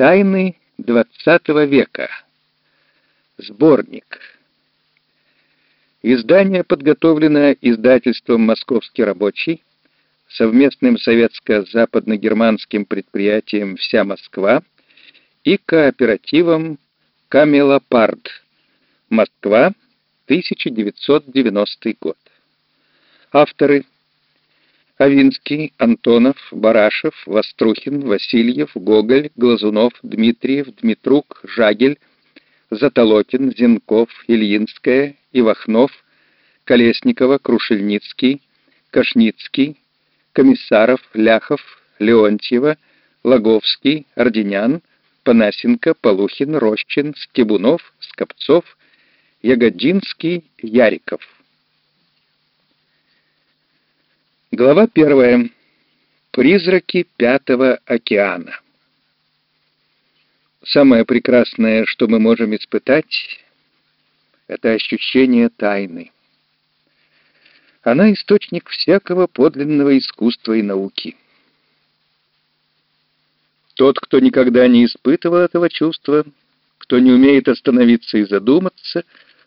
Тайны XX века. Сборник. Издание подготовлено издательством «Московский рабочий», совместным советско-западно-германским предприятием «Вся Москва» и кооперативом «Камелопард», Москва, 1990 год. Авторы Авинский, Антонов, Барашев, Вострухин, Васильев, Гоголь, Глазунов, Дмитриев, Дмитрук, Жагель, Затолокин, Зенков, Ильинская, Ивахнов, Колесникова, Крушельницкий, Кашницкий, Комиссаров, Ляхов, Леонтьева, Логовский, Орденян, Панасенко, Полухин, Рощин, Стебунов, Скопцов, Ягодинский, Яриков. Глава первая. Призраки Пятого океана. Самое прекрасное, что мы можем испытать, это ощущение тайны. Она источник всякого подлинного искусства и науки. Тот, кто никогда не испытывал этого чувства, кто не умеет остановиться и задуматься,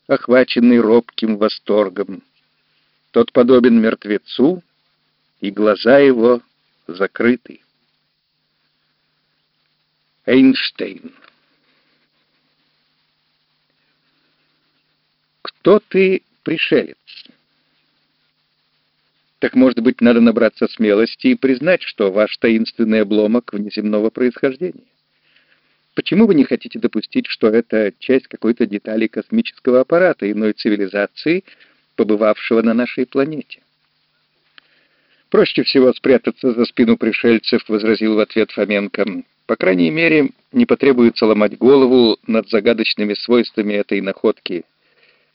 охваченный робким восторгом, тот подобен мертвецу, и глаза его закрыты. Эйнштейн Кто ты, пришелец? Так, может быть, надо набраться смелости и признать, что ваш таинственный обломок внеземного происхождения. Почему вы не хотите допустить, что это часть какой-то детали космического аппарата иной цивилизации, побывавшего на нашей планете? «Проще всего спрятаться за спину пришельцев», — возразил в ответ Фоменко. «По крайней мере, не потребуется ломать голову над загадочными свойствами этой находки.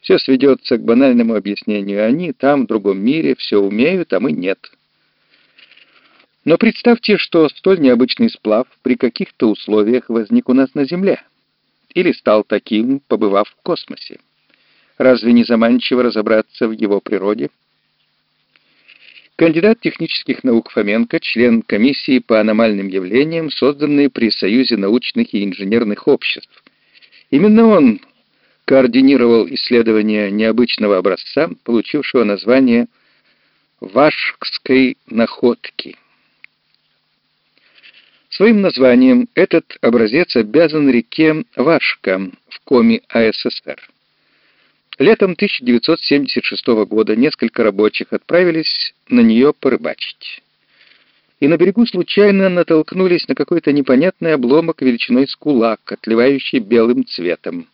Все сведется к банальному объяснению. Они там, в другом мире, все умеют, а мы нет». Но представьте, что столь необычный сплав при каких-то условиях возник у нас на Земле. Или стал таким, побывав в космосе. Разве не заманчиво разобраться в его природе? Кандидат технических наук Фоменко, член комиссии по аномальным явлениям, созданной при Союзе научных и инженерных обществ. Именно он координировал исследование необычного образца, получившего название «Вашкской находки». Своим названием этот образец обязан реке Вашка в Коми АССР. Летом 1976 года несколько рабочих отправились на нее порыбачить. И на берегу случайно натолкнулись на какой-то непонятный обломок величиной с кулак, отливающий белым цветом.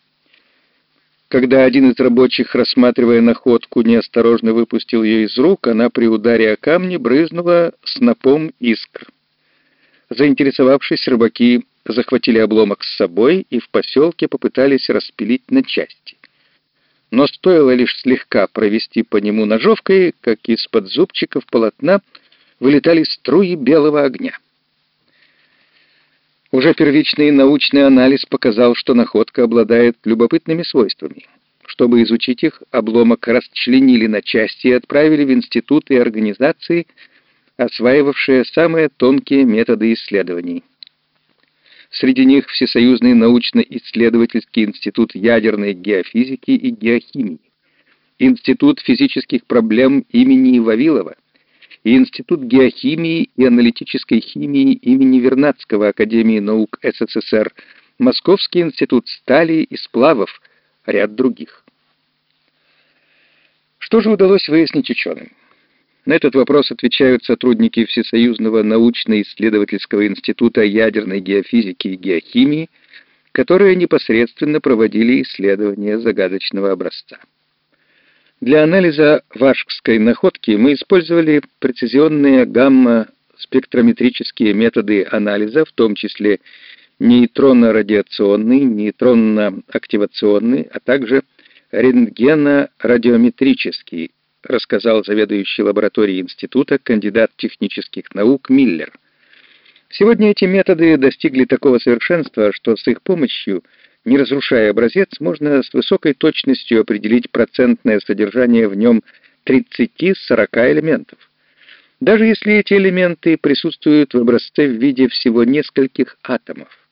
Когда один из рабочих, рассматривая находку, неосторожно выпустил ее из рук, она при ударе о камни брызнула снопом искр. Заинтересовавшись, рыбаки захватили обломок с собой и в поселке попытались распилить на части но стоило лишь слегка провести по нему ножовкой, как из-под зубчиков полотна вылетали струи белого огня. Уже первичный научный анализ показал, что находка обладает любопытными свойствами. Чтобы изучить их, обломок расчленили на части и отправили в институты и организации, осваивавшие самые тонкие методы исследований. Среди них Всесоюзный научно-исследовательский институт ядерной геофизики и геохимии, Институт физических проблем имени Вавилова и Институт геохимии и аналитической химии имени Вернадского Академии наук СССР, Московский институт стали и сплавов, ряд других. Что же удалось выяснить ученым? На этот вопрос отвечают сотрудники Всесоюзного научно-исследовательского института ядерной геофизики и геохимии, которые непосредственно проводили исследования загадочного образца. Для анализа вашкской находки мы использовали прецизионные гамма-спектрометрические методы анализа, в том числе нейтронно-радиационный, нейтронно-активационный, а также рентгено-радиометрический рассказал заведующий лабораторией института, кандидат технических наук Миллер. Сегодня эти методы достигли такого совершенства, что с их помощью, не разрушая образец, можно с высокой точностью определить процентное содержание в нем 30-40 элементов. Даже если эти элементы присутствуют в образце в виде всего нескольких атомов.